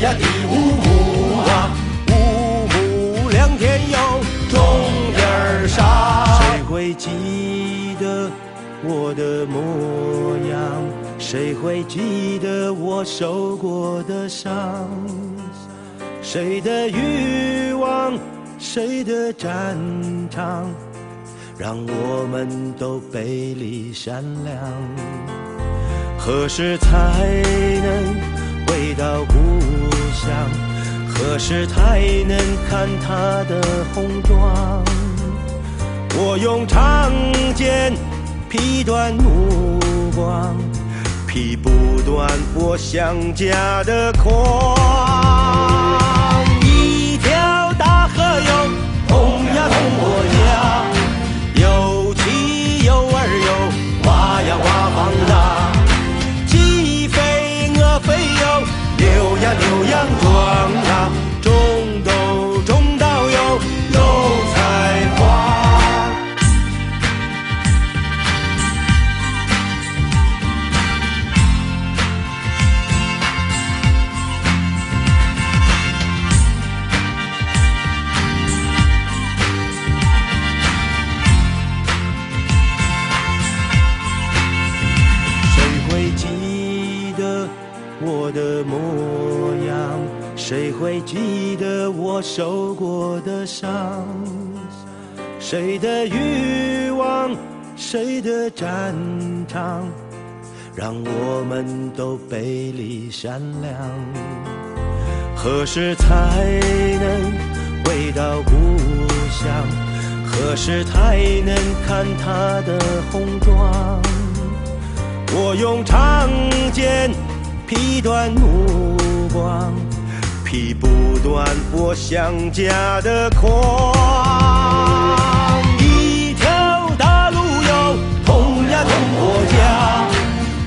呀，第五谷啊，五谷亮天又种点儿啥？谁会记得我的模样？谁会记得我受过的伤？谁的欲望？谁的战场？让我们都背离善良。何时才能？回到故乡？何时才能看他的红妆？我用长剑劈断目光，劈不断我想家的狂。模样谁会记得我受过的伤？谁的欲望，谁的战场，让我们都背离善良？何时才能回到故乡？何时才能看他的红妆？我用长剑劈断目光。劈不断我想家的狂，一条大路哟，通呀通我家，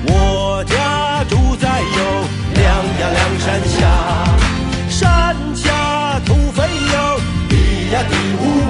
我家住在哟两呀两山下，山下土匪哟，地呀地无。